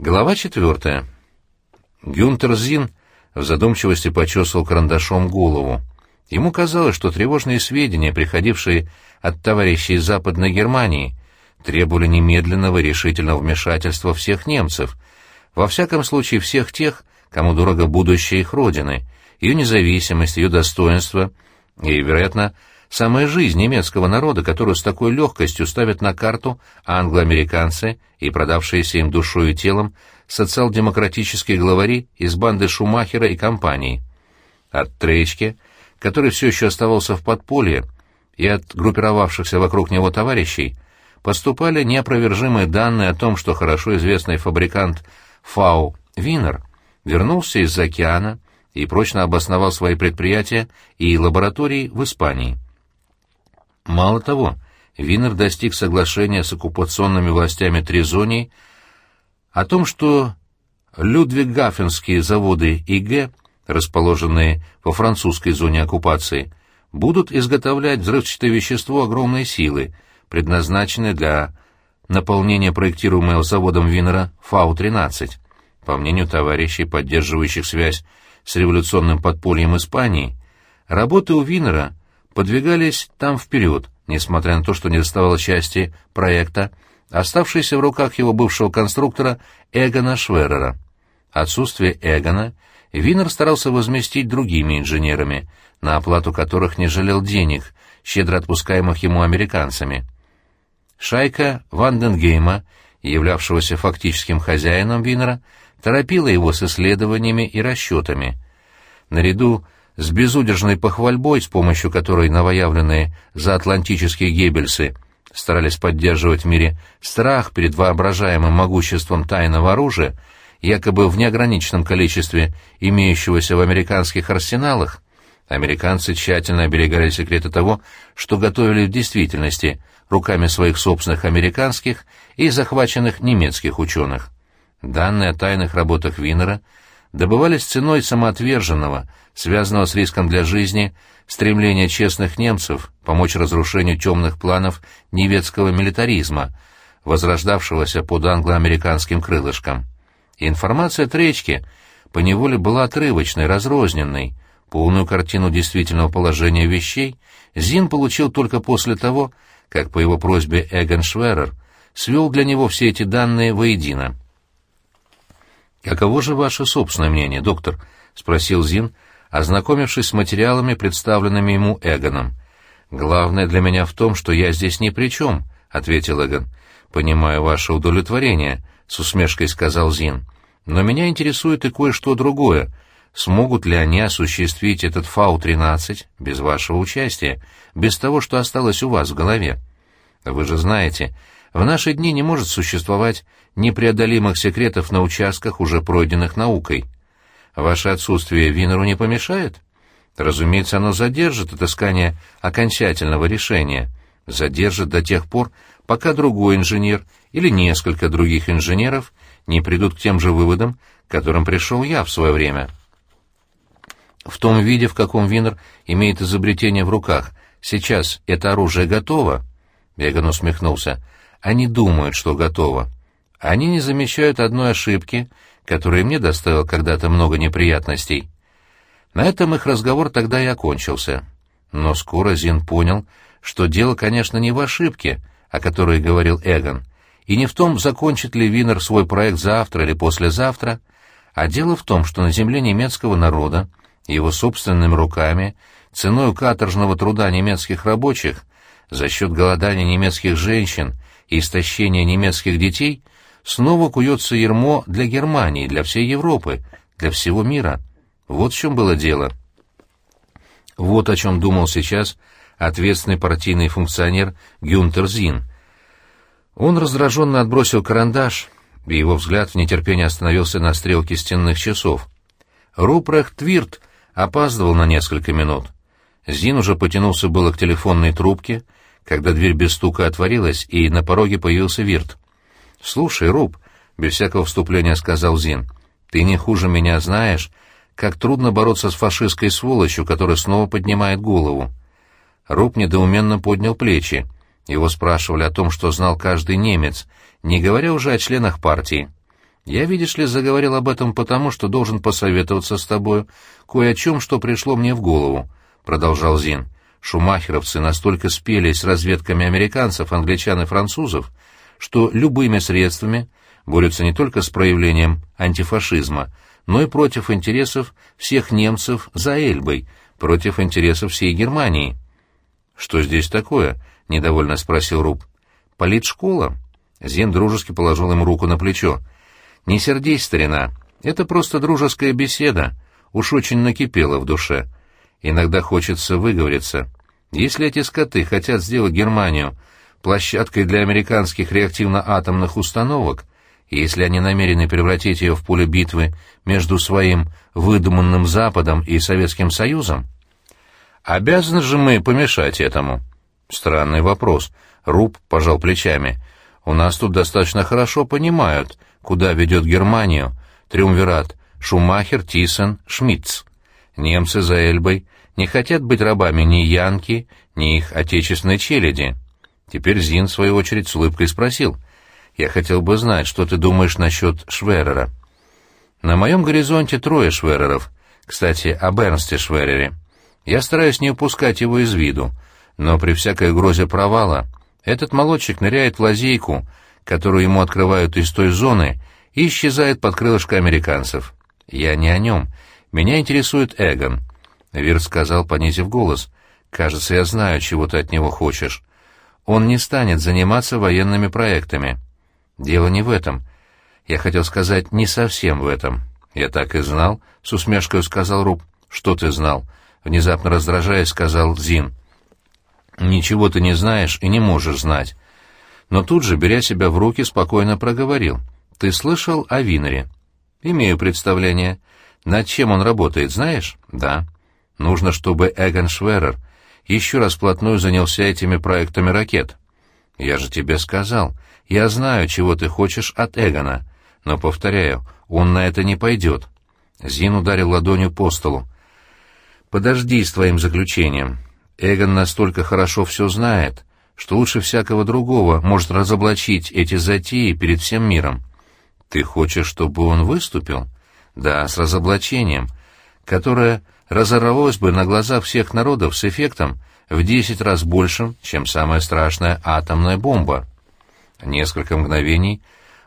Глава четвертая. Гюнтер Зин в задумчивости почесывал карандашом голову. Ему казалось, что тревожные сведения, приходившие от товарищей Западной Германии, требовали немедленного решительного вмешательства всех немцев, во всяком случае всех тех, кому дорого будущее их родины, ее независимость, ее достоинство и, вероятно, самая жизнь немецкого народа, которую с такой легкостью ставят на карту англоамериканцы и продавшиеся им душой и телом социал-демократические главари из банды Шумахера и компании. От Тречки, который все еще оставался в подполье, и от группировавшихся вокруг него товарищей, поступали неопровержимые данные о том, что хорошо известный фабрикант Фау Винер вернулся из океана и прочно обосновал свои предприятия и лаборатории в Испании. Мало того, Винер достиг соглашения с оккупационными властями Тризонии о том, что Людвиггафенские заводы ИГ, расположенные во французской зоне оккупации, будут изготовлять взрывчатое вещество огромной силы, предназначенное для наполнения проектируемого заводом Винера Фау-13. По мнению товарищей, поддерживающих связь с революционным подпольем Испании, работы у Винера подвигались там вперед, несмотря на то, что не доставало части проекта, оставшейся в руках его бывшего конструктора Эгона Шверера. Отсутствие Эгона Винер старался возместить другими инженерами, на оплату которых не жалел денег, щедро отпускаемых ему американцами. Шайка Ванденгейма, являвшегося фактическим хозяином Винера, торопила его с исследованиями и расчетами. Наряду с безудержной похвальбой, с помощью которой новоявленные заатлантические геббельсы старались поддерживать в мире страх перед воображаемым могуществом тайного оружия, якобы в неограниченном количестве имеющегося в американских арсеналах, американцы тщательно оберегали секреты того, что готовили в действительности руками своих собственных американских и захваченных немецких ученых. Данные о тайных работах Винера – добывались ценой самоотверженного, связанного с риском для жизни, стремления честных немцев помочь разрушению темных планов немецкого милитаризма, возрождавшегося под англо-американским крылышком. информация Тречки поневоле была отрывочной, разрозненной, полную картину действительного положения вещей Зин получил только после того, как по его просьбе Эгон Шверер свел для него все эти данные воедино. «Каково же ваше собственное мнение, доктор?» — спросил Зин, ознакомившись с материалами, представленными ему Эгоном. «Главное для меня в том, что я здесь ни при чем», — ответил Эгон. «Понимаю ваше удовлетворение», — с усмешкой сказал Зин. «Но меня интересует и кое-что другое. Смогут ли они осуществить этот Фау-13 без вашего участия, без того, что осталось у вас в голове? Вы же знаете, в наши дни не может существовать непреодолимых секретов на участках, уже пройденных наукой. Ваше отсутствие Винеру не помешает? Разумеется, оно задержит отыскание окончательного решения, задержит до тех пор, пока другой инженер или несколько других инженеров не придут к тем же выводам, к которым пришел я в свое время. В том виде, в каком Винер имеет изобретение в руках, сейчас это оружие готово? Веган усмехнулся. Они думают, что готово. Они не замечают одной ошибки, которая мне доставила когда-то много неприятностей. На этом их разговор тогда и окончился. Но скоро Зин понял, что дело, конечно, не в ошибке, о которой говорил Эгон, и не в том, закончит ли Винер свой проект завтра или послезавтра, а дело в том, что на земле немецкого народа, его собственными руками, ценой каторжного труда немецких рабочих, за счет голодания немецких женщин и истощения немецких детей снова куется ермо для Германии, для всей Европы, для всего мира. Вот в чем было дело. Вот о чем думал сейчас ответственный партийный функционер Гюнтер Зин. Он раздраженно отбросил карандаш, и его взгляд в нетерпении остановился на стрелке стенных часов. Рупрехт Твирт опаздывал на несколько минут. Зин уже потянулся было к телефонной трубке, когда дверь без стука отворилась, и на пороге появился Вирт. «Слушай, Руб», — без всякого вступления сказал Зин, — «ты не хуже меня знаешь, как трудно бороться с фашистской сволочью, которая снова поднимает голову». Руб недоуменно поднял плечи. Его спрашивали о том, что знал каждый немец, не говоря уже о членах партии. Я, видишь ли, заговорил об этом потому, что должен посоветоваться с тобою кое о чем, что пришло мне в голову, — продолжал Зин. Шумахеровцы настолько спелись с разведками американцев, англичан и французов, что любыми средствами борются не только с проявлением антифашизма, но и против интересов всех немцев за Эльбой, против интересов всей Германии. «Что здесь такое?» — недовольно спросил Руб. «Политшкола?» Зин дружески положил ему руку на плечо. «Не сердись, старина. Это просто дружеская беседа. Уж очень накипело в душе. Иногда хочется выговориться. Если эти скоты хотят сделать Германию площадкой для американских реактивно-атомных установок, если они намерены превратить ее в поле битвы между своим выдуманным Западом и Советским Союзом, обязаны же мы помешать этому? Странный вопрос. Руб пожал плечами. У нас тут достаточно хорошо понимают, куда ведет Германию триумвират Шумахер, Тиссен, Шмидц. Немцы за Эльбой не хотят быть рабами ни Янки, ни их отечественной челяди. Теперь Зин, в свою очередь, с улыбкой спросил. «Я хотел бы знать, что ты думаешь насчет Шверера?» «На моем горизонте трое Швереров. Кстати, о Бернсте Шверере. Я стараюсь не упускать его из виду, но при всякой угрозе провала этот молодчик ныряет в лазейку, которую ему открывают из той зоны, и исчезает под крылышко американцев. Я не о нем. Меня интересует Эгон. Вирт сказал, понизив голос. «Кажется, я знаю, чего ты от него хочешь. Он не станет заниматься военными проектами. Дело не в этом. Я хотел сказать, не совсем в этом. Я так и знал, — с усмешкой сказал Руб. Что ты знал? Внезапно раздражаясь, сказал Зин. Ничего ты не знаешь и не можешь знать. Но тут же, беря себя в руки, спокойно проговорил. Ты слышал о Винере? Имею представление. Над чем он работает, знаешь? Да. Нужно, чтобы Эгон Шверер еще раз вплотную занялся этими проектами ракет. Я же тебе сказал, я знаю, чего ты хочешь от Эгона, но, повторяю, он на это не пойдет. Зин ударил ладонью по столу. Подожди с твоим заключением. Эгон настолько хорошо все знает, что лучше всякого другого может разоблачить эти затеи перед всем миром. Ты хочешь, чтобы он выступил? Да, с разоблачением, которое разорвалось бы на глазах всех народов с эффектом в десять раз большим, чем самая страшная атомная бомба. Несколько мгновений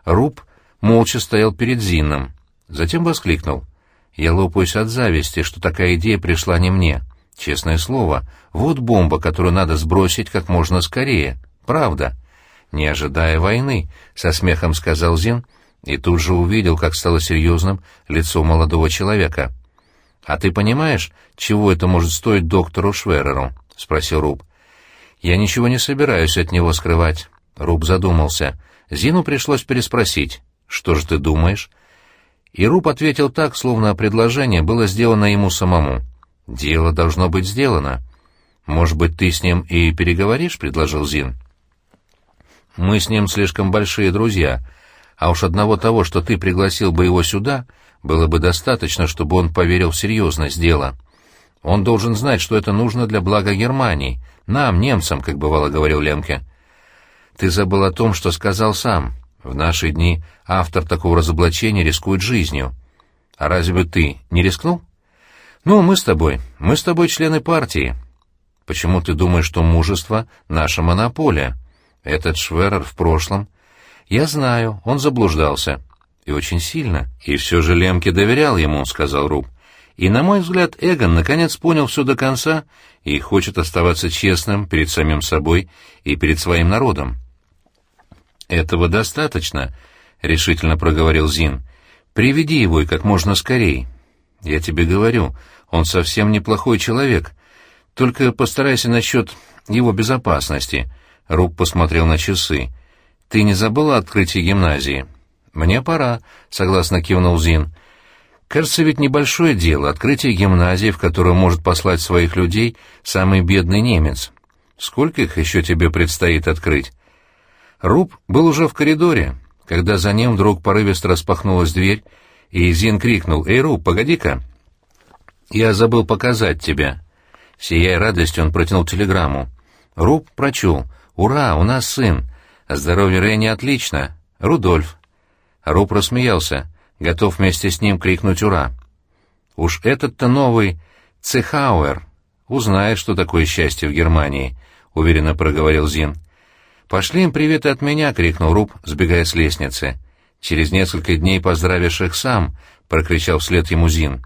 Руб молча стоял перед Зином, затем воскликнул. «Я лопаюсь от зависти, что такая идея пришла не мне. Честное слово, вот бомба, которую надо сбросить как можно скорее. Правда». «Не ожидая войны», — со смехом сказал Зин, и тут же увидел, как стало серьезным лицо молодого человека. «А ты понимаешь, чего это может стоить доктору Швереру?» — спросил Руб. «Я ничего не собираюсь от него скрывать». Руб задумался. Зину пришлось переспросить. «Что же ты думаешь?» И Руб ответил так, словно предложение было сделано ему самому. «Дело должно быть сделано». «Может быть, ты с ним и переговоришь?» — предложил Зин. «Мы с ним слишком большие друзья, а уж одного того, что ты пригласил бы его сюда, было бы достаточно, чтобы он поверил в серьезность дела. Он должен знать, что это нужно для блага Германии, нам, немцам, как бывало говорил Лемке. Ты забыл о том, что сказал сам. В наши дни автор такого разоблачения рискует жизнью. А разве бы ты не рискнул? Ну, мы с тобой, мы с тобой члены партии. Почему ты думаешь, что мужество — наша монополия? Этот Шверер в прошлом... Я знаю, он заблуждался. И очень сильно. И все же Лемке доверял ему, — сказал Руб. И, на мой взгляд, Эгон наконец понял все до конца и хочет оставаться честным перед самим собой и перед своим народом. «Этого достаточно», — решительно проговорил Зин. «Приведи его и как можно скорей. Я тебе говорю, он совсем неплохой человек. Только постарайся насчет его безопасности». Руб посмотрел на часы. «Ты не забыла открытие гимназии?» «Мне пора», — согласно кивнул Зин. «Кажется, ведь небольшое дело — открытие гимназии, в которую может послать своих людей самый бедный немец. Сколько их еще тебе предстоит открыть?» Руб был уже в коридоре, когда за ним вдруг порывисто распахнулась дверь, и Зин крикнул «Эй, Руб, погоди-ка!» «Я забыл показать тебя». Сияя радостью, он протянул телеграмму. Руб прочел «Ура, у нас сын! Здоровье Ренни отлично! Рудольф!» Руб рассмеялся, готов вместе с ним крикнуть «Ура!». Уж этот-то новый Цехауэр узнает, что такое счастье в Германии, — уверенно проговорил Зин. «Пошли им привет от меня!» — крикнул Руб, сбегая с лестницы. «Через несколько дней поздравишь их сам!» — прокричал вслед ему Зин.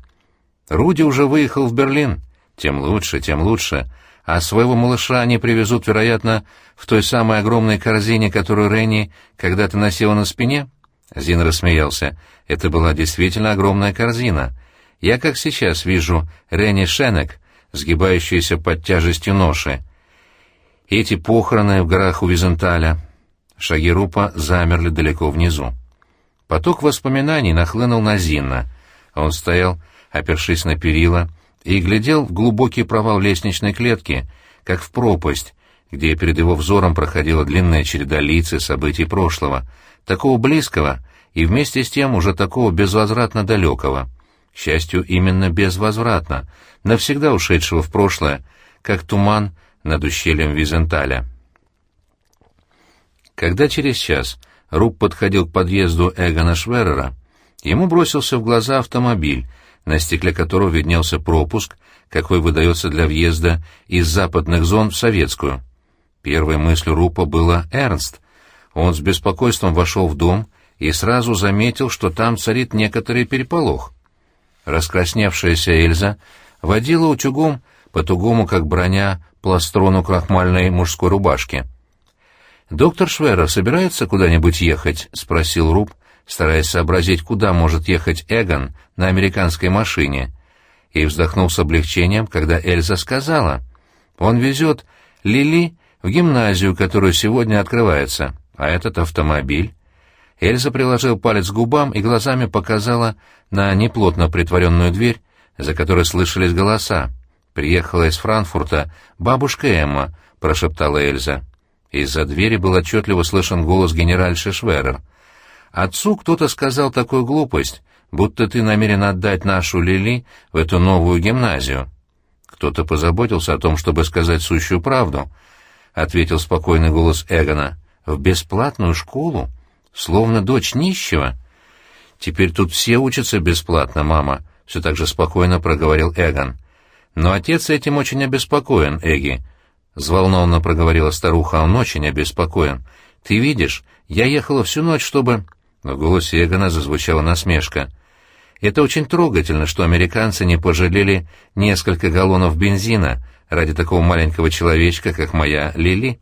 «Руди уже выехал в Берлин. Тем лучше, тем лучше. А своего малыша они привезут, вероятно, в той самой огромной корзине, которую Ренни когда-то носила на спине?» Зин рассмеялся. «Это была действительно огромная корзина. Я, как сейчас, вижу Ренни Шенек, сгибающийся под тяжестью ноши. Эти похороны в горах у Визенталя. Шаги Рупа замерли далеко внизу. Поток воспоминаний нахлынул на Зинна. Он стоял, опершись на перила, и глядел в глубокий провал лестничной клетки, как в пропасть, где перед его взором проходила длинная череда лиц и событий прошлого, такого близкого и вместе с тем уже такого безвозвратно далекого. К счастью, именно безвозвратно, навсегда ушедшего в прошлое, как туман над ущельем Визенталя. Когда через час Руб подходил к подъезду Эгона Шверера, ему бросился в глаза автомобиль, на стекле которого виднелся пропуск, какой выдается для въезда из западных зон в советскую. Первой мыслью Рупа было «Эрнст». Он с беспокойством вошел в дом и сразу заметил, что там царит некоторый переполох. Раскрасневшаяся Эльза водила утюгом по тугому, как броня, пластрону крахмальной мужской рубашки. «Доктор Шверер собирается куда-нибудь ехать?» — спросил Руб, стараясь сообразить, куда может ехать Эгон на американской машине. И вздохнул с облегчением, когда Эльза сказала. «Он везет Лили в гимназию, которая сегодня открывается, а этот автомобиль...» Эльза приложил палец к губам и глазами показала на неплотно притворенную дверь, за которой слышались голоса. «Приехала из Франкфурта бабушка Эмма», — прошептала Эльза. Из-за двери был отчетливо слышен голос генеральши Шверер. «Отцу кто-то сказал такую глупость, будто ты намерен отдать нашу Лили в эту новую гимназию». «Кто-то позаботился о том, чтобы сказать сущую правду», — ответил спокойный голос Эгона. «В бесплатную школу? Словно дочь нищего?» «Теперь тут все учатся бесплатно, мама», — все так же спокойно проговорил Эгон. «Но отец этим очень обеспокоен, Эгги», — взволнованно проговорила старуха, — «он очень обеспокоен. Ты видишь, я ехала всю ночь, чтобы...» В голосе Эгона зазвучала насмешка. «Это очень трогательно, что американцы не пожалели несколько галлонов бензина ради такого маленького человечка, как моя Лили.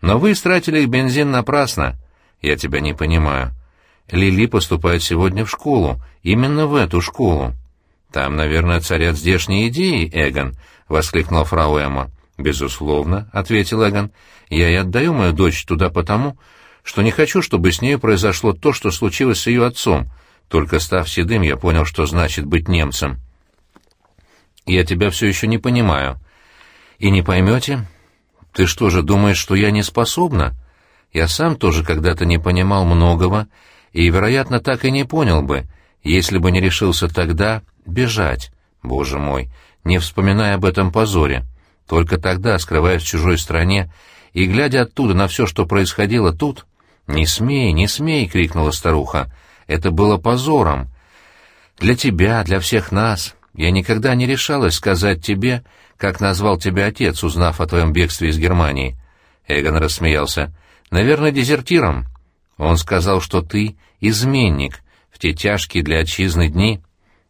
Но вы истратили бензин напрасно. Я тебя не понимаю. Лили поступает сегодня в школу, именно в эту школу. Там, наверное, царят здешние идеи, Эгон, — воскликнула фрау Эмма. «Безусловно», — ответил Эгон. «Я и отдаю мою дочь туда потому, что не хочу, чтобы с нею произошло то, что случилось с ее отцом. Только став седым, я понял, что значит быть немцем». «Я тебя все еще не понимаю». «И не поймете? Ты что же, думаешь, что я не способна? Я сам тоже когда-то не понимал многого, и, вероятно, так и не понял бы, если бы не решился тогда бежать, боже мой, не вспоминая об этом позоре. Только тогда, скрываясь в чужой стране и глядя оттуда на все, что происходило тут... «Не смей, не смей!» — крикнула старуха. «Это было позором. Для тебя, для всех нас. Я никогда не решалась сказать тебе, как назвал тебя отец, узнав о твоем бегстве из Германии». Эгон рассмеялся. «Наверное, дезертиром. Он сказал, что ты изменник в те тяжкие для отчизны дни.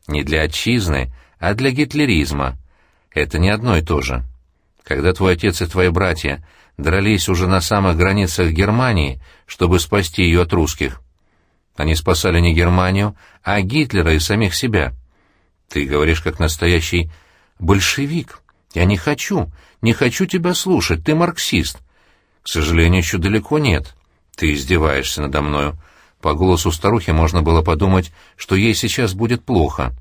Не для отчизны, а для гитлеризма. Это не одно и то же. Когда твой отец и твои братья дрались уже на самых границах Германии, чтобы спасти ее от русских, они спасали не Германию, а Гитлера и самих себя. Ты говоришь как настоящий большевик. Я не хочу, не хочу тебя слушать, ты марксист. К сожалению, еще далеко нет. Ты издеваешься надо мною. По голосу старухи можно было подумать, что ей сейчас будет плохо.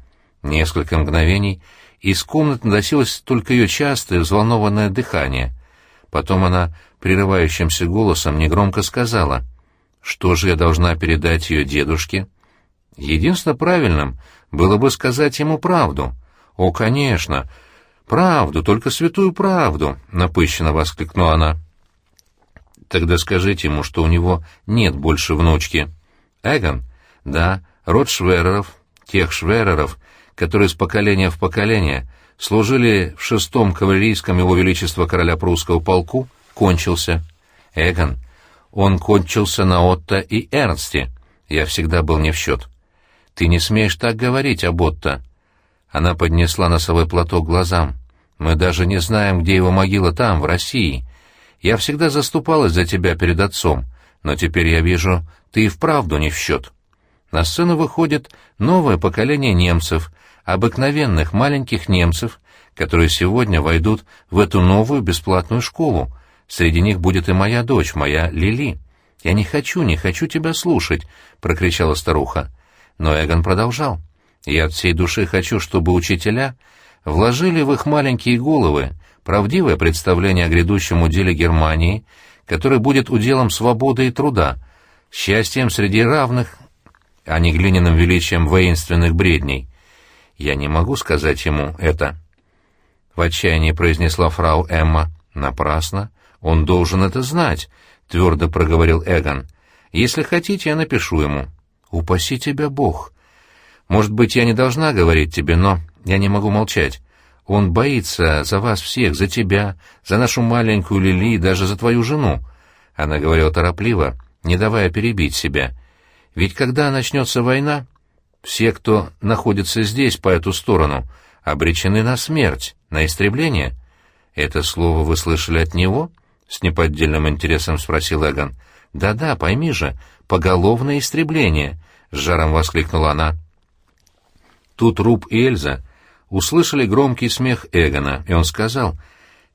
Несколько мгновений из комнаты доносилось только ее частое, взволнованное дыхание. Потом она прерывающимся голосом негромко сказала, «Что же я должна передать ее дедушке?» «Единственно правильным было бы сказать ему правду». «О, конечно! Правду, только святую правду!» — напыщенно воскликнула она. «Тогда скажите ему, что у него нет больше внучки». «Эгон, Да, род Швереров, тех Швереров, которые с поколения в поколение служили в шестом кавалерийском его величества короля прусского полку, кончился. Эгон, он кончился на Отто и Эрнсте. Я всегда был не в счет. Ты не смеешь так говорить об Отто. Она поднесла носовой платок глазам. Мы даже не знаем, где его могила там, в России. Я всегда заступалась за тебя перед отцом, но теперь я вижу, ты и вправду не в счет. На сцену выходит новое поколение немцев, обыкновенных маленьких немцев, которые сегодня войдут в эту новую бесплатную школу. Среди них будет и моя дочь, моя Лили. «Я не хочу, не хочу тебя слушать», — прокричала старуха. Но Эгон продолжал. «Я от всей души хочу, чтобы учителя вложили в их маленькие головы правдивое представление о грядущем уделе Германии, который будет уделом свободы и труда, счастьем среди равных, а не глиняным величием воинственных бредней. Я не могу сказать ему это. В отчаянии произнесла фрау Эмма. Напрасно. Он должен это знать, твердо проговорил Эгон. Если хотите, я напишу ему. Упаси тебя Бог. Может быть, я не должна говорить тебе, но я не могу молчать. Он боится за вас всех, за тебя, за нашу маленькую Лили, даже за твою жену. Она говорила торопливо, не давая перебить себя. Ведь когда начнется война, все, кто находится здесь, по эту сторону, обречены на смерть, на истребление. Это слово вы слышали от него? С неподдельным интересом спросил Эгон. Да-да, пойми же, поголовное истребление, с жаром воскликнула она. Тут Руб и Эльза услышали громкий смех Эгона, и он сказал,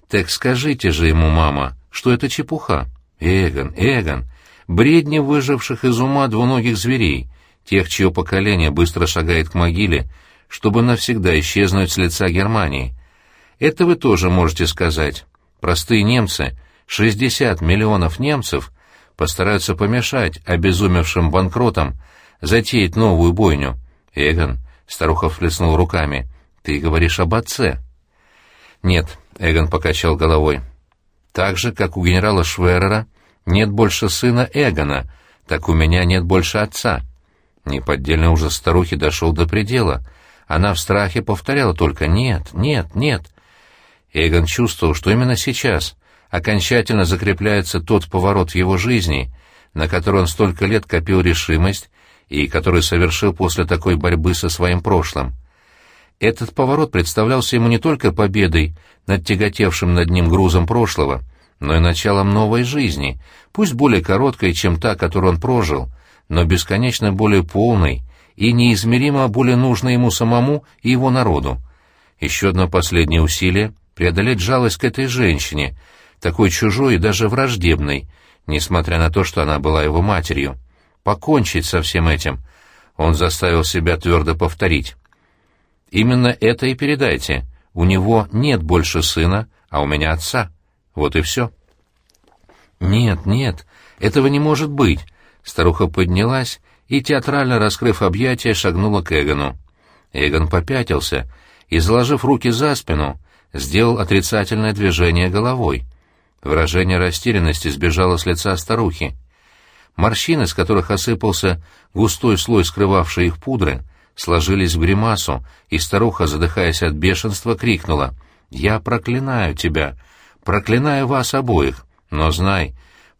«Так скажите же ему, мама, что это чепуха. Эгон, Эгон, бредни выживших из ума двуногих зверей, тех, чье поколение быстро шагает к могиле, чтобы навсегда исчезнуть с лица Германии. Это вы тоже можете сказать. Простые немцы, 60 миллионов немцев, постараются помешать обезумевшим банкротам затеять новую бойню. Эгон, старуха всплеснул руками, ты говоришь об отце. Нет, Эгон покачал головой. Так же, как у генерала Шверера нет больше сына Эгона, так у меня нет больше отца. Неподдельный ужас старухи дошел до предела. Она в страхе повторяла только «нет, нет, нет». Эгон чувствовал, что именно сейчас окончательно закрепляется тот поворот в его жизни, на который он столько лет копил решимость и который совершил после такой борьбы со своим прошлым. Этот поворот представлялся ему не только победой над тяготевшим над ним грузом прошлого, но и началом новой жизни, пусть более короткой, чем та, которую он прожил — но бесконечно более полной и неизмеримо более нужной ему самому и его народу. Еще одно последнее усилие — преодолеть жалость к этой женщине, такой чужой и даже враждебной, несмотря на то, что она была его матерью. Покончить со всем этим. Он заставил себя твердо повторить. «Именно это и передайте. У него нет больше сына, а у меня отца. Вот и все». «Нет, нет, этого не может быть», Старуха поднялась и, театрально раскрыв объятия, шагнула к Эгону. Эгон попятился и, заложив руки за спину, сделал отрицательное движение головой. Выражение растерянности сбежало с лица старухи. Морщины, с которых осыпался густой слой скрывавшей их пудры, сложились в гримасу, и старуха, задыхаясь от бешенства, крикнула «Я проклинаю тебя! Проклинаю вас обоих! Но знай,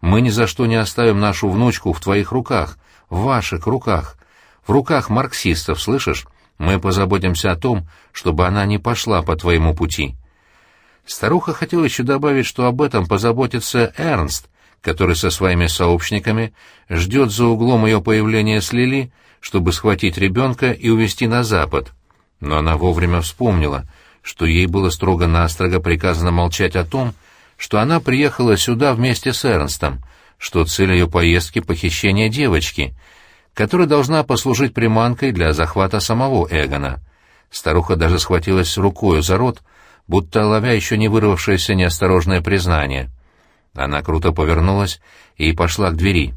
мы ни за что не оставим нашу внучку в твоих руках, в ваших руках, в руках марксистов, слышишь? Мы позаботимся о том, чтобы она не пошла по твоему пути». Старуха хотела еще добавить, что об этом позаботится Эрнст, который со своими сообщниками ждет за углом ее появления с Лили, чтобы схватить ребенка и увезти на запад. Но она вовремя вспомнила, что ей было строго-настрого приказано молчать о том, что она приехала сюда вместе с Эрнстом, что цель ее поездки — похищение девочки, которая должна послужить приманкой для захвата самого Эгона. Старуха даже схватилась рукою за рот, будто ловя еще не вырвавшееся неосторожное признание. Она круто повернулась и пошла к двери.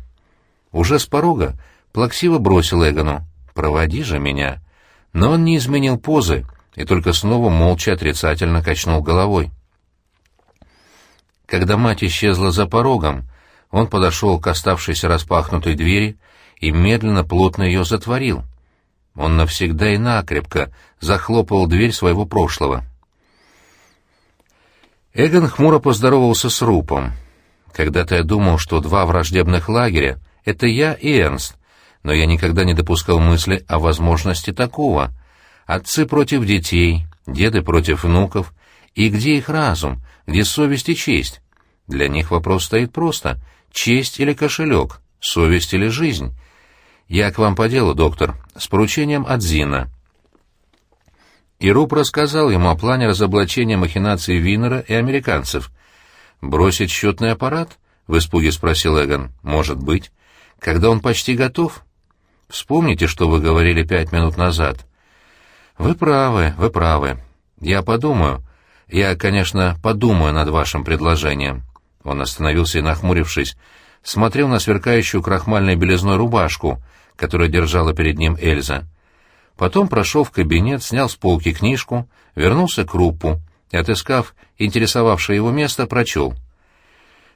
Уже с порога плаксиво бросил Эгону «Проводи же меня». Но он не изменил позы и только снова молча отрицательно качнул головой. Когда мать исчезла за порогом, он подошел к оставшейся распахнутой двери и медленно, плотно ее затворил. Он навсегда и накрепко захлопывал дверь своего прошлого. Эгон хмуро поздоровался с Рупом. Когда-то я думал, что два враждебных лагеря — это я и Эрнст, но я никогда не допускал мысли о возможности такого. Отцы против детей, деды против внуков. И где их разум, где совесть и честь? Для них вопрос стоит просто — честь или кошелек, совесть или жизнь. Я к вам по делу, доктор, с поручением от Зина. И рассказал ему о плане разоблачения махинаций Винера и американцев. «Бросить счетный аппарат?» — в испуге спросил Эгон. «Может быть. Когда он почти готов?» «Вспомните, что вы говорили пять минут назад». «Вы правы, вы правы. Я подумаю. Я, конечно, подумаю над вашим предложением». Он остановился и, нахмурившись, смотрел на сверкающую крахмальной белизной рубашку, которую держала перед ним Эльза. Потом прошел в кабинет, снял с полки книжку, вернулся к Руппу и, отыскав интересовавшее его место, прочел.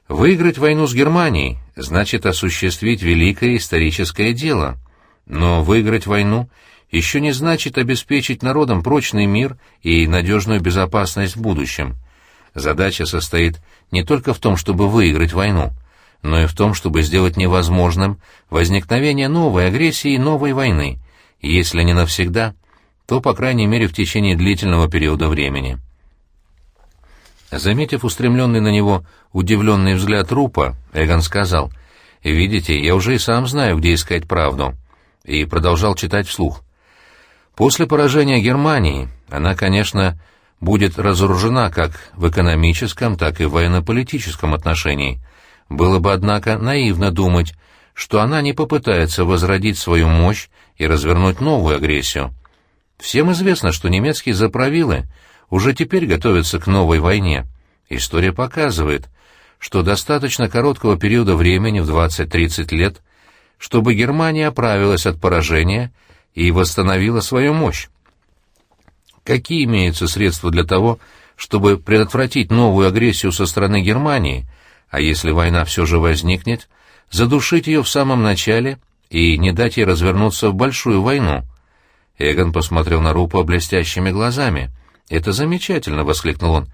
«Выиграть войну с Германией значит осуществить великое историческое дело. Но выиграть войну еще не значит обеспечить народам прочный мир и надежную безопасность в будущем. Задача состоит не только в том, чтобы выиграть войну, но и в том, чтобы сделать невозможным возникновение новой агрессии и новой войны, если не навсегда, то, по крайней мере, в течение длительного периода времени. Заметив устремленный на него удивленный взгляд Рупа, Эгон сказал, «Видите, я уже и сам знаю, где искать правду», и продолжал читать вслух. «После поражения Германии она, конечно, будет разоружена как в экономическом, так и в военно-политическом отношении. Было бы, однако, наивно думать, что она не попытается возродить свою мощь и развернуть новую агрессию. Всем известно, что немецкие заправилы уже теперь готовятся к новой войне. История показывает, что достаточно короткого периода времени в 20-30 лет, чтобы Германия оправилась от поражения и восстановила свою мощь. Какие имеются средства для того, чтобы предотвратить новую агрессию со стороны Германии, а если война все же возникнет – задушить ее в самом начале и не дать ей развернуться в большую войну. Эгон посмотрел на Рупа блестящими глазами. «Это замечательно!» — воскликнул он.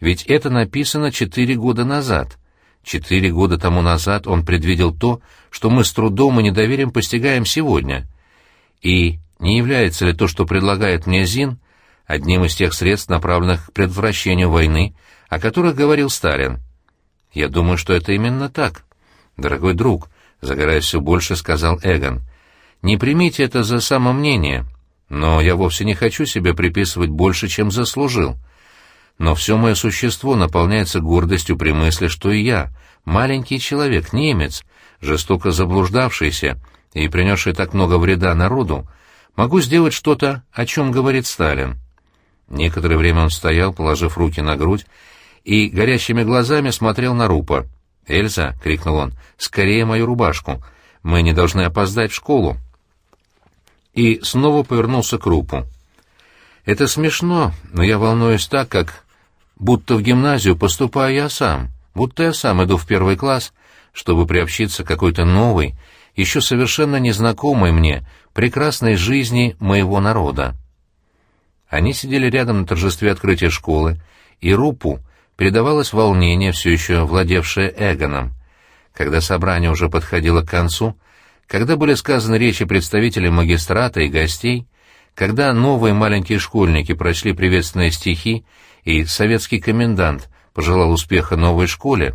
«Ведь это написано четыре года назад. Четыре года тому назад он предвидел то, что мы с трудом и недоверием постигаем сегодня. И не является ли то, что предлагает мне Зин, одним из тех средств, направленных к предотвращению войны, о которых говорил Сталин? Я думаю, что это именно так. «Дорогой друг», — загораясь все больше, сказал Эгон, — «не примите это за самомнение, но я вовсе не хочу себе приписывать больше, чем заслужил. Но все мое существо наполняется гордостью при мысли, что и я, маленький человек, немец, жестоко заблуждавшийся и принесший так много вреда народу, могу сделать что-то, о чем говорит Сталин». Некоторое время он стоял, положив руки на грудь, и горящими глазами смотрел на Рупа. «Эльза!» — крикнул он. «Скорее мою рубашку! Мы не должны опоздать в школу!» И снова повернулся к Рупу. «Это смешно, но я волнуюсь так, как будто в гимназию поступаю я сам, будто я сам иду в первый класс, чтобы приобщиться к какой-то новой, еще совершенно незнакомой мне, прекрасной жизни моего народа». Они сидели рядом на торжестве открытия школы, и Рупу передавалось волнение, все еще владевшее Эгоном. Когда собрание уже подходило к концу, когда были сказаны речи представителей магистрата и гостей, когда новые маленькие школьники прочли приветственные стихи, и советский комендант пожелал успеха новой школе,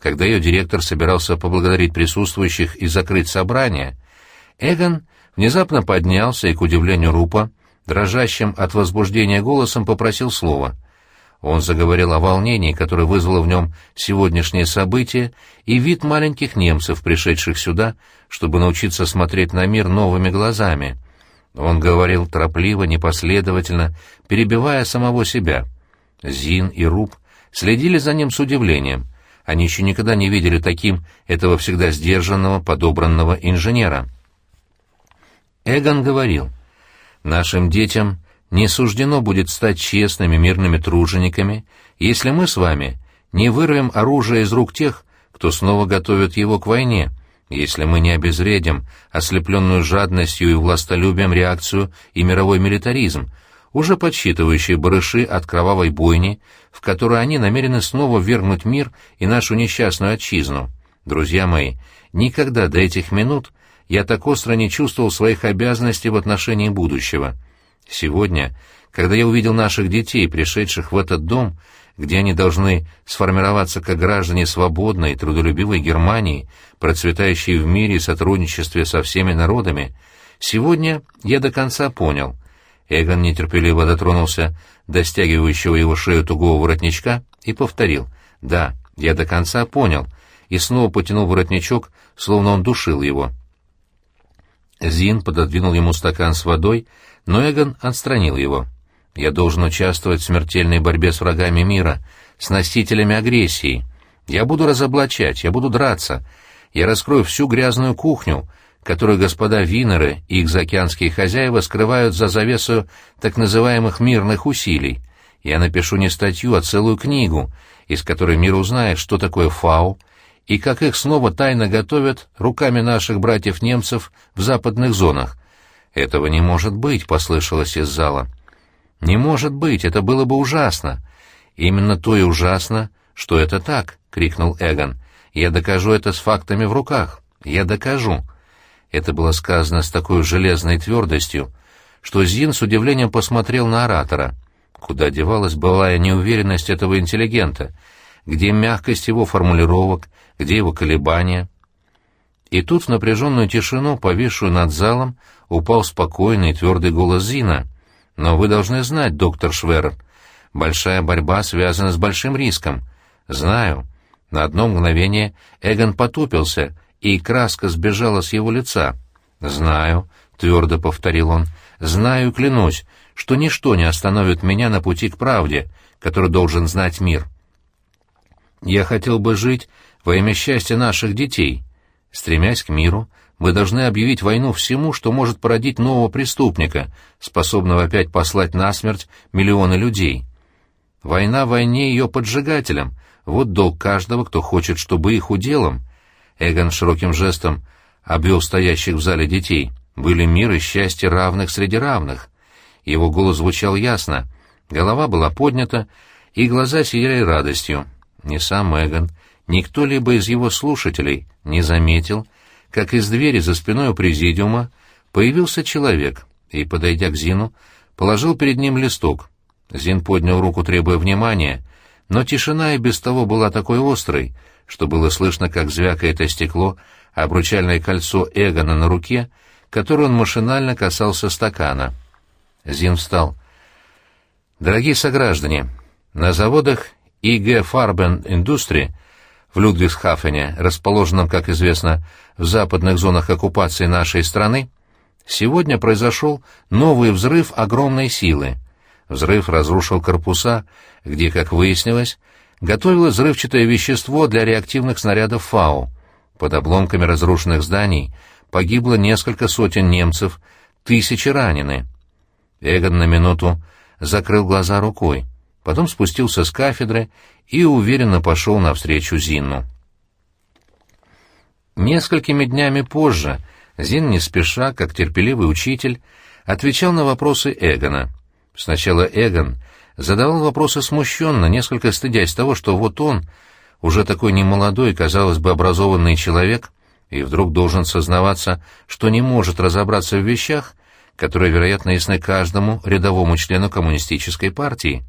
когда ее директор собирался поблагодарить присутствующих и закрыть собрание, Эгон внезапно поднялся и, к удивлению Рупа, дрожащим от возбуждения голосом попросил слова — он заговорил о волнении, которое вызвало в нем сегодняшнее событие, и вид маленьких немцев, пришедших сюда, чтобы научиться смотреть на мир новыми глазами. Он говорил торопливо, непоследовательно, перебивая самого себя. Зин и Руб следили за ним с удивлением. Они еще никогда не видели таким этого всегда сдержанного, подобранного инженера. Эгон говорил, «Нашим детям не суждено будет стать честными мирными тружениками, если мы с вами не вырвем оружие из рук тех, кто снова готовит его к войне, если мы не обезвредим ослепленную жадностью и властолюбием реакцию и мировой милитаризм, уже подсчитывающие барыши от кровавой бойни, в которой они намерены снова вергнуть мир и нашу несчастную отчизну. Друзья мои, никогда до этих минут я так остро не чувствовал своих обязанностей в отношении будущего. Сегодня, когда я увидел наших детей, пришедших в этот дом, где они должны сформироваться как граждане свободной, трудолюбивой Германии, процветающей в мире и сотрудничестве со всеми народами, сегодня я до конца понял. Эгон нетерпеливо дотронулся до стягивающего его шею тугого воротничка и повторил «Да, я до конца понял», и снова потянул воротничок, словно он душил его. Зин пододвинул ему стакан с водой, но Эгон отстранил его. Я должен участвовать в смертельной борьбе с врагами мира, с носителями агрессии. Я буду разоблачать, я буду драться. Я раскрою всю грязную кухню, которую господа Винеры и их заокеанские хозяева скрывают за завесу так называемых мирных усилий. Я напишу не статью, а целую книгу, из которой мир узнает, что такое фау, и как их снова тайно готовят руками наших братьев-немцев в западных зонах. «Этого не может быть», — послышалось из зала. «Не может быть, это было бы ужасно». «Именно то и ужасно, что это так», — крикнул Эгон. «Я докажу это с фактами в руках. Я докажу». Это было сказано с такой железной твердостью, что Зин с удивлением посмотрел на оратора. Куда девалась былая неуверенность этого интеллигента? Где мягкость его формулировок, где его колебания? И тут в напряженную тишину, повисшую над залом, упал спокойный твердый голос Зина — но вы должны знать, доктор Швер, большая борьба связана с большим риском. Знаю. На одно мгновение Эгон потупился, и краска сбежала с его лица. Знаю, твердо повторил он, знаю и клянусь, что ничто не остановит меня на пути к правде, который должен знать мир. Я хотел бы жить во имя счастья наших детей. Стремясь к миру, мы должны объявить войну всему, что может породить нового преступника, способного опять послать на смерть миллионы людей. Война войне ее поджигателям. Вот долг каждого, кто хочет, чтобы их уделом. Эгон широким жестом обвел стоящих в зале детей. Были мир и счастье равных среди равных. Его голос звучал ясно, голова была поднята, и глаза сияли радостью. Ни сам Эгон, ни кто-либо из его слушателей не заметил, как из двери за спиной у президиума появился человек и, подойдя к Зину, положил перед ним листок. Зин поднял руку, требуя внимания, но тишина и без того была такой острой, что было слышно, как звякает о стекло обручальное кольцо Эгона на руке, которое он машинально касался стакана. Зин встал. «Дорогие сограждане, на заводах ИГ Фарбен Индустри в Людвигсхафене, расположенном, как известно, в западных зонах оккупации нашей страны, сегодня произошел новый взрыв огромной силы. Взрыв разрушил корпуса, где, как выяснилось, готовилось взрывчатое вещество для реактивных снарядов ФАУ. Под обломками разрушенных зданий погибло несколько сотен немцев, тысячи ранены. Эгон на минуту закрыл глаза рукой потом спустился с кафедры и уверенно пошел навстречу Зину. Несколькими днями позже Зин, не спеша, как терпеливый учитель, отвечал на вопросы Эгона. Сначала Эгон задавал вопросы смущенно, несколько стыдясь того, что вот он, уже такой немолодой, казалось бы, образованный человек, и вдруг должен сознаваться, что не может разобраться в вещах, которые, вероятно, ясны каждому рядовому члену коммунистической партии.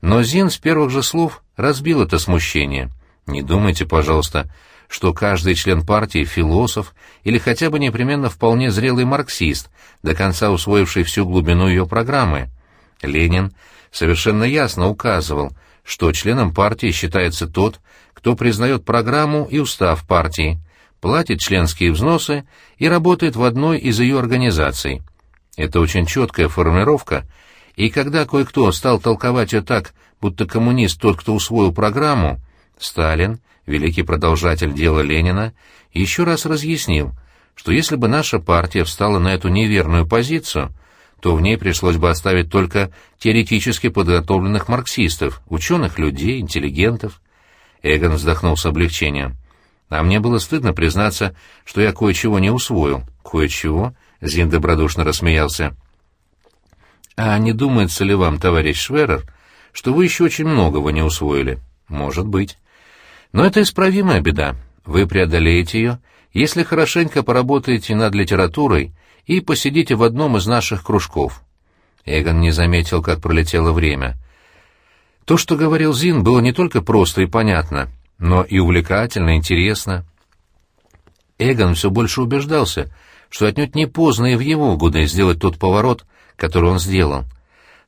Но Зин с первых же слов разбил это смущение. Не думайте, пожалуйста, что каждый член партии — философ или хотя бы непременно вполне зрелый марксист, до конца усвоивший всю глубину ее программы. Ленин совершенно ясно указывал, что членом партии считается тот, кто признает программу и устав партии, платит членские взносы и работает в одной из ее организаций. Это очень четкая формулировка — и когда кое-кто стал толковать ее так, будто коммунист тот, кто усвоил программу, Сталин, великий продолжатель дела Ленина, еще раз разъяснил, что если бы наша партия встала на эту неверную позицию, то в ней пришлось бы оставить только теоретически подготовленных марксистов, ученых людей, интеллигентов. Эгон вздохнул с облегчением. А мне было стыдно признаться, что я кое-чего не усвоил. Кое-чего? Зин добродушно рассмеялся. А не думается ли вам, товарищ Шверер, что вы еще очень многого не усвоили? Может быть. Но это исправимая беда. Вы преодолеете ее, если хорошенько поработаете над литературой и посидите в одном из наших кружков. Эгон не заметил, как пролетело время. То, что говорил Зин, было не только просто и понятно, но и увлекательно, интересно. Эгон все больше убеждался, что отнюдь не поздно и в его годы сделать тот поворот, который он сделал.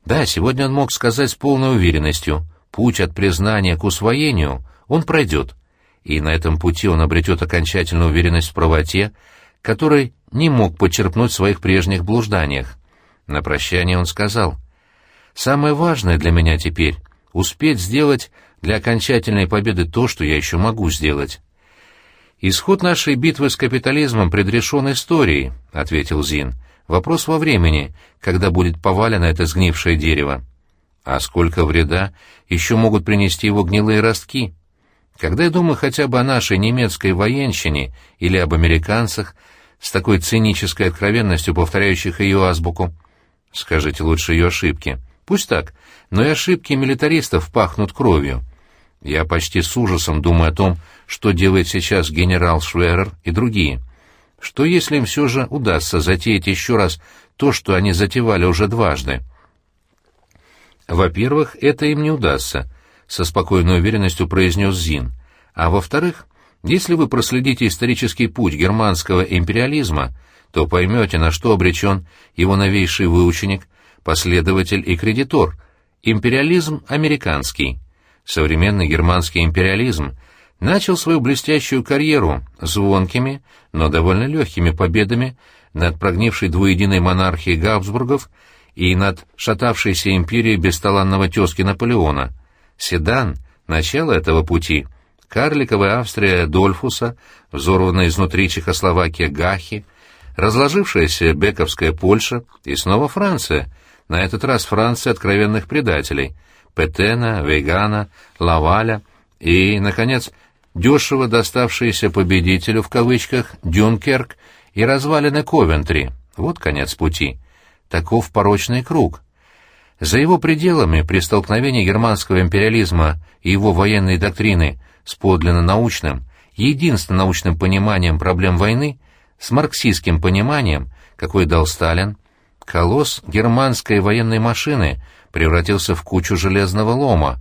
Да, сегодня он мог сказать с полной уверенностью, путь от признания к усвоению он пройдет, и на этом пути он обретет окончательную уверенность в правоте, которой не мог почерпнуть в своих прежних блужданиях. На прощание он сказал, «Самое важное для меня теперь — успеть сделать для окончательной победы то, что я еще могу сделать». «Исход нашей битвы с капитализмом предрешен историей», — ответил Зин. «Вопрос во времени, когда будет повалено это сгнившее дерево. А сколько вреда еще могут принести его гнилые ростки? Когда я думаю хотя бы о нашей немецкой военщине или об американцах, с такой цинической откровенностью повторяющих ее азбуку, скажите лучше ее ошибки. Пусть так, но и ошибки милитаристов пахнут кровью». Я почти с ужасом думаю о том, что делает сейчас генерал Шверер и другие. Что если им все же удастся затеять еще раз то, что они затевали уже дважды? Во-первых, это им не удастся, со спокойной уверенностью произнес Зин. А во-вторых, если вы проследите исторический путь германского империализма, то поймете, на что обречен его новейший выученик, последователь и кредитор — империализм американский — современный германский империализм начал свою блестящую карьеру звонкими, но довольно легкими победами над прогнившей двуединой монархией Габсбургов и над шатавшейся империей бесталанного тезки Наполеона. Седан — начало этого пути. Карликовая Австрия Дольфуса, взорванная изнутри Чехословакия Гахи, разложившаяся Бековская Польша и снова Франция, на этот раз Франция откровенных предателей — Петена, Вейгана, Лаваля и, наконец, дешево доставшиеся победителю в кавычках Дюнкерк и развалины Ковентри. Вот конец пути. Таков порочный круг. За его пределами при столкновении германского империализма и его военной доктрины с подлинно научным, единственным научным пониманием проблем войны, с марксистским пониманием, какой дал Сталин, колосс германской военной машины — превратился в кучу железного лома.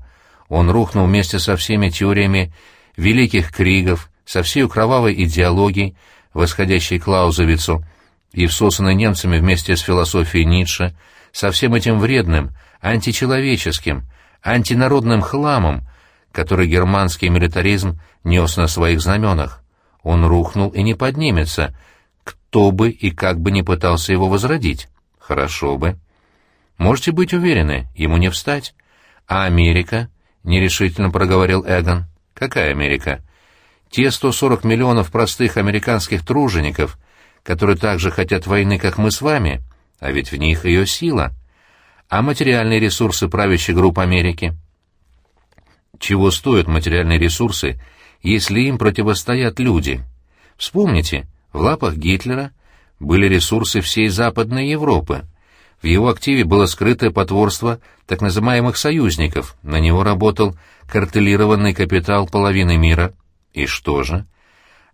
Он рухнул вместе со всеми теориями великих кригов, со всей кровавой идеологией, восходящей к Лаузовицу, и всосанной немцами вместе с философией Ницше, со всем этим вредным, античеловеческим, антинародным хламом, который германский милитаризм нес на своих знаменах. Он рухнул и не поднимется, кто бы и как бы не пытался его возродить. Хорошо бы. Можете быть уверены, ему не встать. А Америка? — нерешительно проговорил Эгон. Какая Америка? Те 140 миллионов простых американских тружеников, которые так же хотят войны, как мы с вами, а ведь в них ее сила. А материальные ресурсы правящей группы Америки? Чего стоят материальные ресурсы, если им противостоят люди? Вспомните, в лапах Гитлера были ресурсы всей Западной Европы — в его активе было скрытое потворство так называемых союзников, на него работал картелированный капитал половины мира. И что же?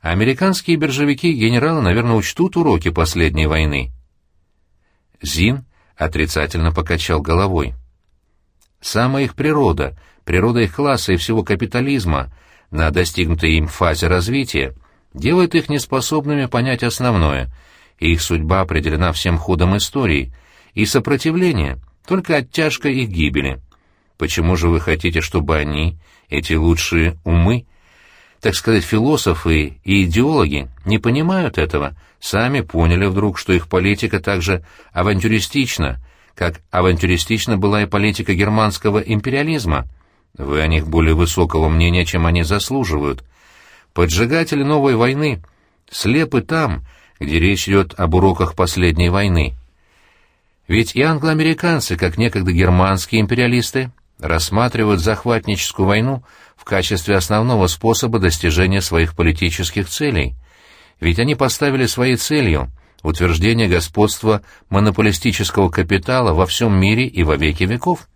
Американские биржевики и генералы, наверное, учтут уроки последней войны. Зин отрицательно покачал головой. Самая их природа, природа их класса и всего капитализма на достигнутой им фазе развития делает их неспособными понять основное, и их судьба определена всем ходом истории — и сопротивление, только оттяжка их гибели. Почему же вы хотите, чтобы они, эти лучшие умы, так сказать, философы и идеологи, не понимают этого, сами поняли вдруг, что их политика так же авантюристична, как авантюристична была и политика германского империализма? Вы о них более высокого мнения, чем они заслуживают. Поджигатели новой войны слепы там, где речь идет об уроках последней войны. Ведь и англоамериканцы, как некогда германские империалисты, рассматривают захватническую войну в качестве основного способа достижения своих политических целей. Ведь они поставили своей целью утверждение господства монополистического капитала во всем мире и во веки веков.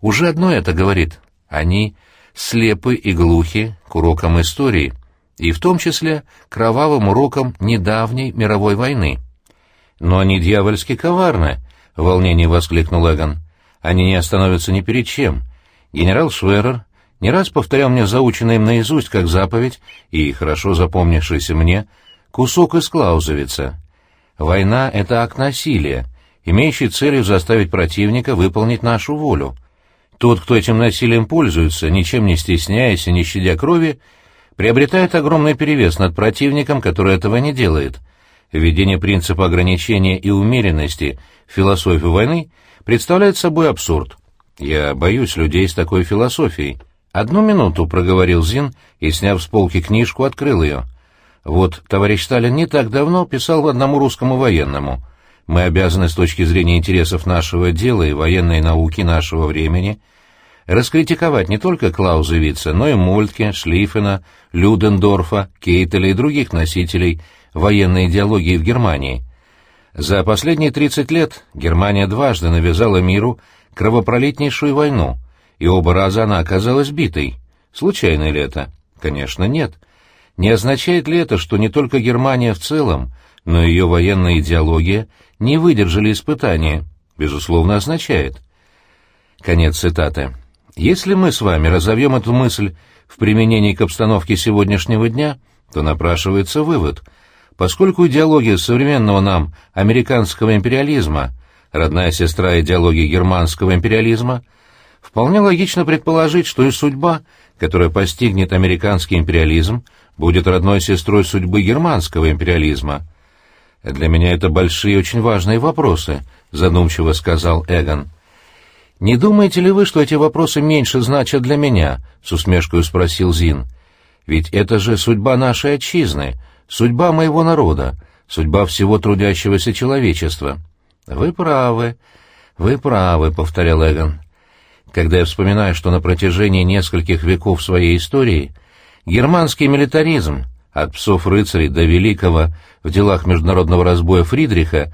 Уже одно это говорит. Они слепы и глухи к урокам истории, и в том числе кровавым урокам недавней мировой войны. «Но они дьявольски коварны!» — в волнении воскликнул Эгон. «Они не остановятся ни перед чем. Генерал Шверер не раз повторял мне заученный им наизусть, как заповедь, и хорошо запомнившийся мне, кусок из Клаузовица. Война — это акт насилия, имеющий целью заставить противника выполнить нашу волю. Тот, кто этим насилием пользуется, ничем не стесняясь и не щадя крови, приобретает огромный перевес над противником, который этого не делает. Введение принципа ограничения и умеренности в философию войны представляет собой абсурд. Я боюсь людей с такой философией. «Одну минуту», — проговорил Зин и, сняв с полки книжку, открыл ее. «Вот товарищ Сталин не так давно писал одному русскому военному. Мы обязаны с точки зрения интересов нашего дела и военной науки нашего времени раскритиковать не только Клаузевица, но и Мольтке, Шлиффена, Людендорфа, Кейтеля и других носителей военной идеологии в Германии. За последние 30 лет Германия дважды навязала миру кровопролитнейшую войну — и оба раза она оказалась битой. Случайно ли это? Конечно, нет. Не означает ли это, что не только Германия в целом, но ее военная идеология не выдержали испытания? Безусловно, означает. Конец цитаты. Если мы с вами разовьем эту мысль в применении к обстановке сегодняшнего дня, то напрашивается вывод. Поскольку идеология современного нам американского империализма, родная сестра идеологии германского империализма — Вполне логично предположить, что и судьба, которая постигнет американский империализм, будет родной сестрой судьбы германского империализма. «Для меня это большие и очень важные вопросы», — задумчиво сказал Эгон. «Не думаете ли вы, что эти вопросы меньше значат для меня?» — с усмешкой спросил Зин. «Ведь это же судьба нашей отчизны, судьба моего народа, судьба всего трудящегося человечества». «Вы правы, вы правы», — повторял Эгон когда я вспоминаю, что на протяжении нескольких веков своей истории германский милитаризм, от псов-рыцарей до великого в делах международного разбоя Фридриха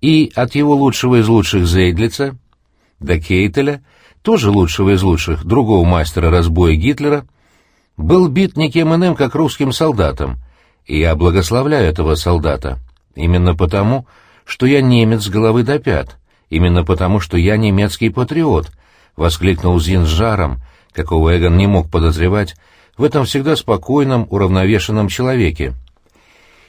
и от его лучшего из лучших Зейдлица до Кейтеля, тоже лучшего из лучших, другого мастера разбоя Гитлера, был бит никем иным, как русским солдатом, и я благословляю этого солдата. Именно потому, что я немец с головы до пят, именно потому, что я немецкий патриот, воскликнул Зин с жаром, какого Эгон не мог подозревать в этом всегда спокойном, уравновешенном человеке.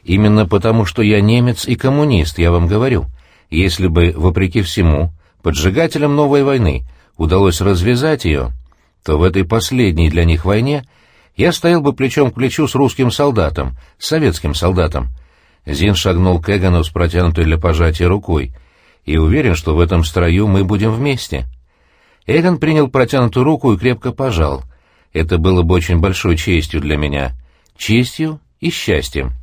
«Именно потому, что я немец и коммунист, я вам говорю. Если бы, вопреки всему, поджигателям новой войны удалось развязать ее, то в этой последней для них войне я стоял бы плечом к плечу с русским солдатом, с советским солдатом». Зин шагнул к Эгону с протянутой для пожатия рукой и уверен, что в этом строю мы будем вместе. Эгон принял протянутую руку и крепко пожал. Это было бы очень большой честью для меня. Честью и счастьем.